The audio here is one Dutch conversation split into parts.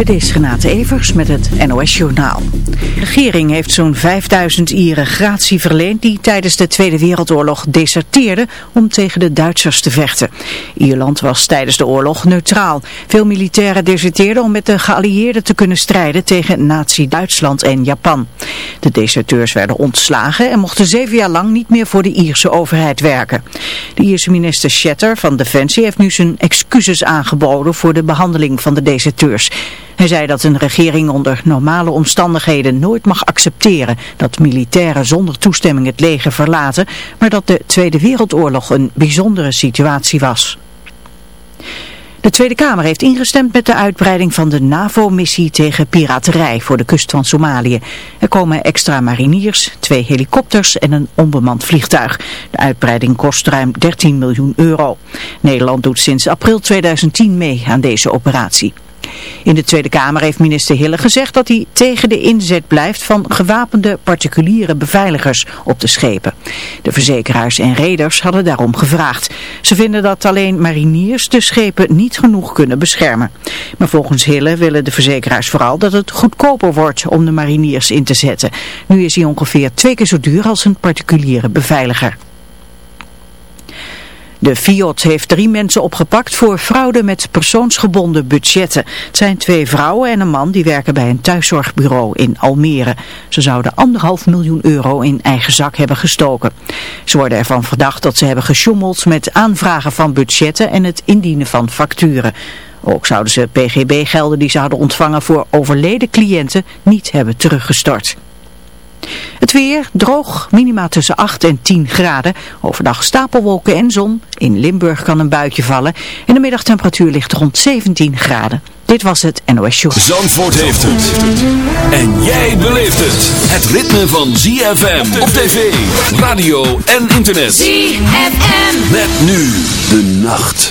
Dit is Renate Evers met het NOS Journaal. De regering heeft zo'n 5000 Ieren gratie verleend die tijdens de Tweede Wereldoorlog deserteerden om tegen de Duitsers te vechten. Ierland was tijdens de oorlog neutraal. Veel militairen deserteerden om met de geallieerden te kunnen strijden tegen nazi-Duitsland en Japan. De deserteurs werden ontslagen en mochten zeven jaar lang niet meer voor de Ierse overheid werken. De Ierse minister Shatter van Defensie heeft nu zijn excuses aangeboden voor de behandeling van de deserteurs. Hij zei dat een regering onder normale omstandigheden nooit mag accepteren dat militairen zonder toestemming het leger verlaten, maar dat de Tweede Wereldoorlog een bijzondere situatie was. De Tweede Kamer heeft ingestemd met de uitbreiding van de NAVO-missie tegen piraterij voor de kust van Somalië. Er komen extra mariniers, twee helikopters en een onbemand vliegtuig. De uitbreiding kost ruim 13 miljoen euro. Nederland doet sinds april 2010 mee aan deze operatie. In de Tweede Kamer heeft minister Hille gezegd dat hij tegen de inzet blijft van gewapende particuliere beveiligers op de schepen. De verzekeraars en reders hadden daarom gevraagd. Ze vinden dat alleen mariniers de schepen niet genoeg kunnen beschermen. Maar volgens Hille willen de verzekeraars vooral dat het goedkoper wordt om de mariniers in te zetten. Nu is hij ongeveer twee keer zo duur als een particuliere beveiliger. De FIOD heeft drie mensen opgepakt voor fraude met persoonsgebonden budgetten. Het zijn twee vrouwen en een man die werken bij een thuiszorgbureau in Almere. Ze zouden anderhalf miljoen euro in eigen zak hebben gestoken. Ze worden ervan verdacht dat ze hebben gesjommeld met aanvragen van budgetten en het indienen van facturen. Ook zouden ze PGB-gelden die ze hadden ontvangen voor overleden cliënten niet hebben teruggestort. Het weer droog, minima tussen 8 en 10 graden. Overdag stapelwolken en zon. In Limburg kan een buitje vallen. En de middagtemperatuur ligt rond 17 graden. Dit was het NOS Show. Zandvoort heeft het. En jij beleeft het. Het ritme van ZFM op tv, radio en internet. ZFM. Met nu de nacht.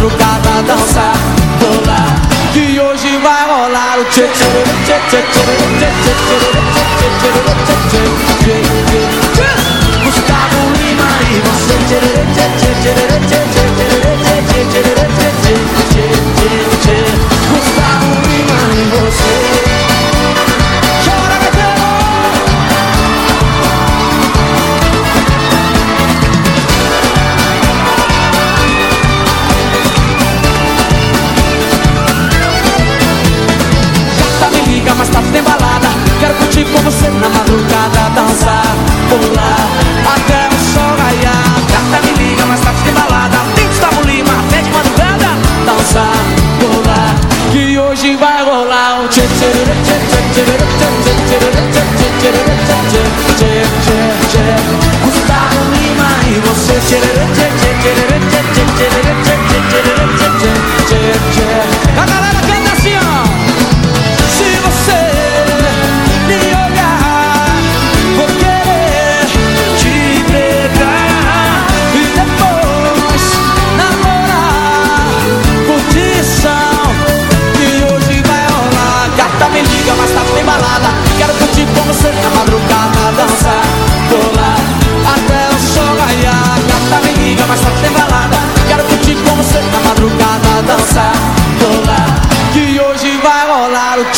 madrugada dançar, rolar Que hoje vai rolar o tchê você na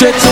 sits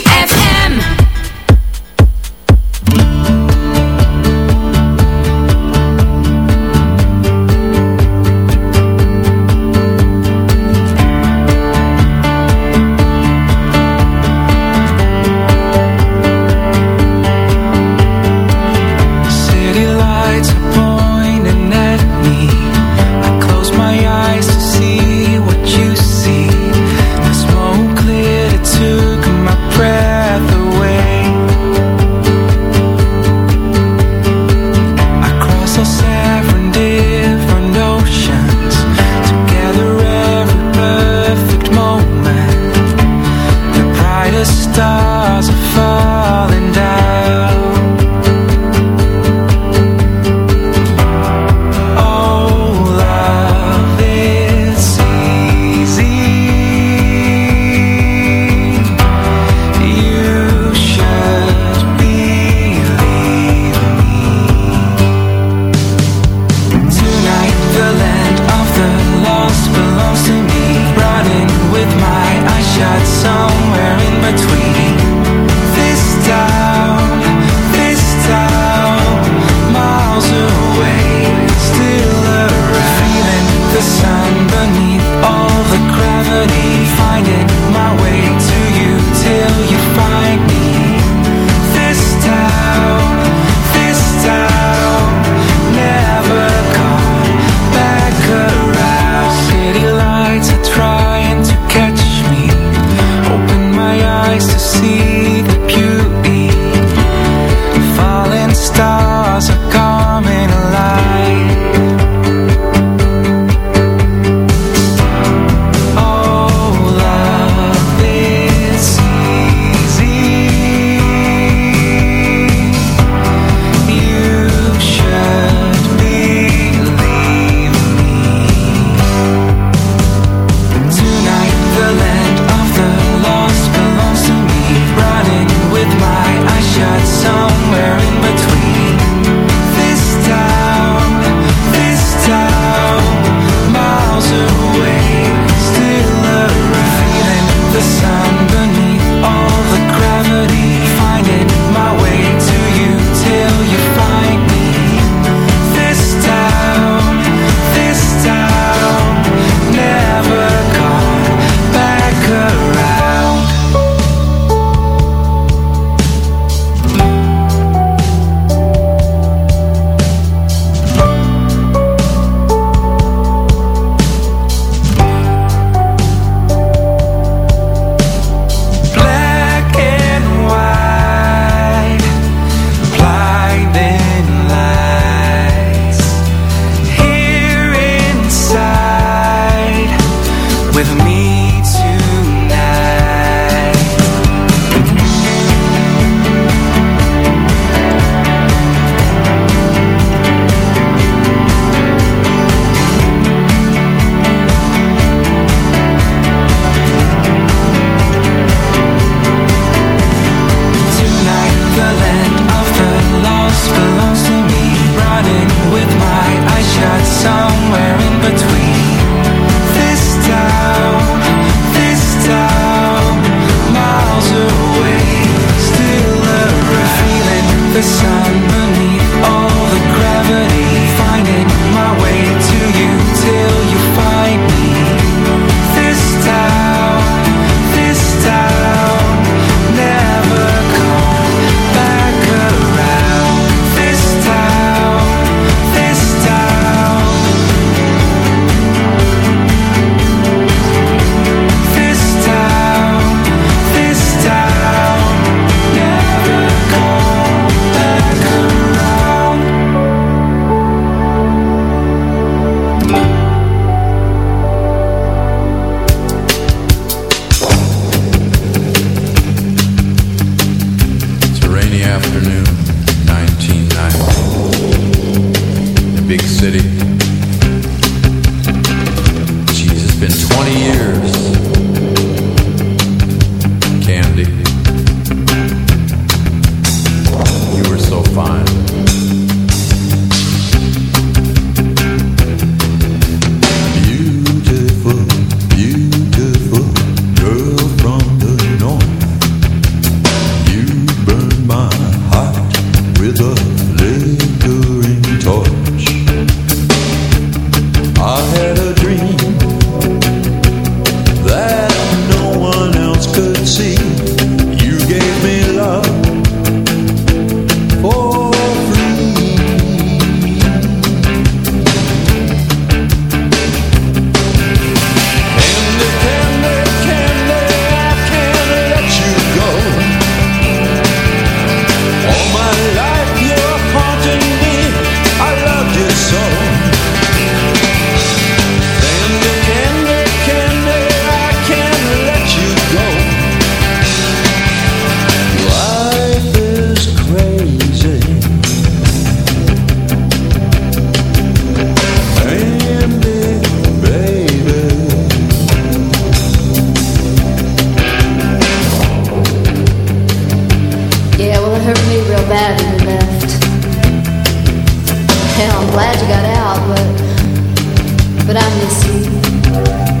glad you got out, but but I miss you.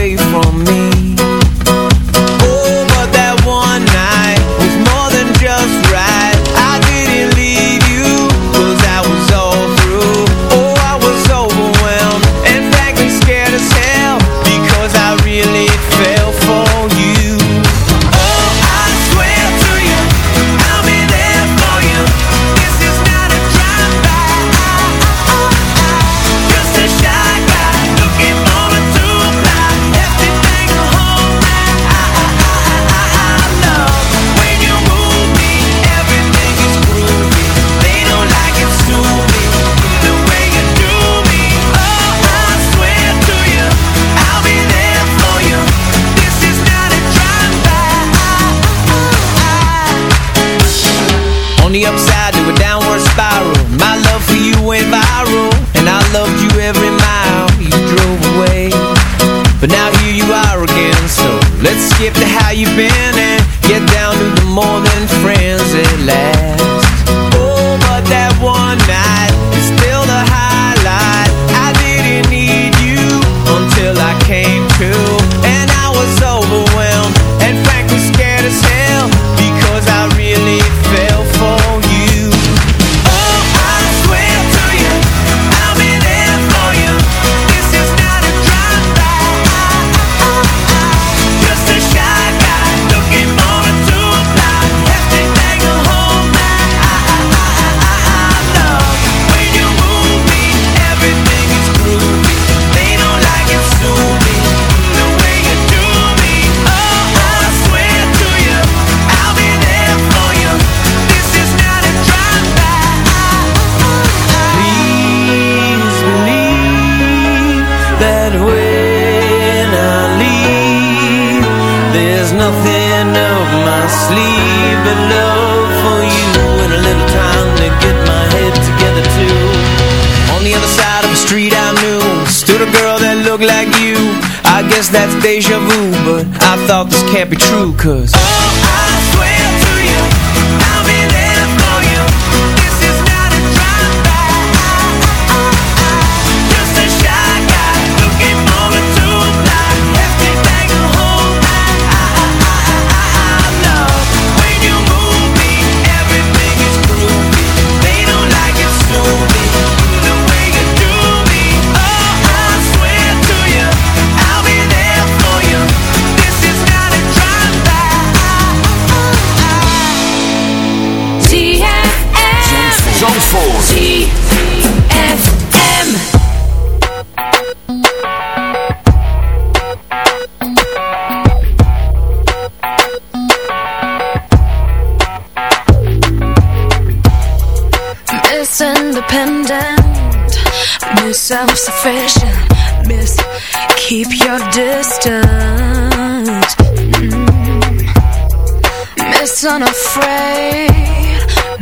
be true, cause. Oh.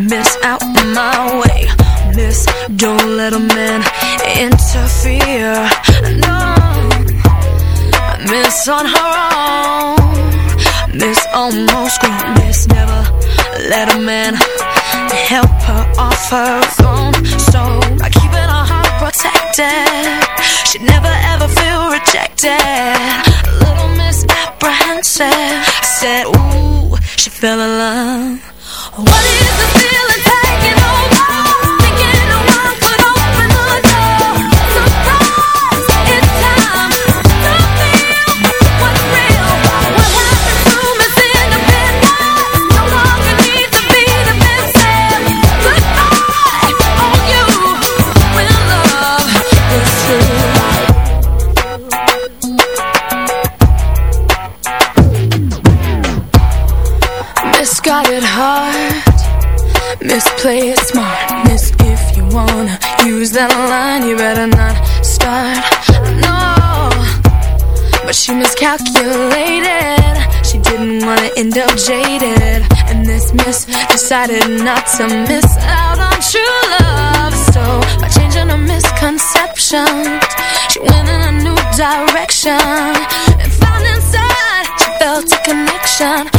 miss out my way. Miss, don't let a man interfere. No, miss on her own. Miss almost grown. Miss never let a man help her off her own. So by keeping her heart protected, she'd never ever feel rejected. A little misapprehensive. I said, Ooh, she fell in love. What is the feeling? decided not to miss out on true love. So by changing her misconceptions, she went in a new direction and found inside she felt a connection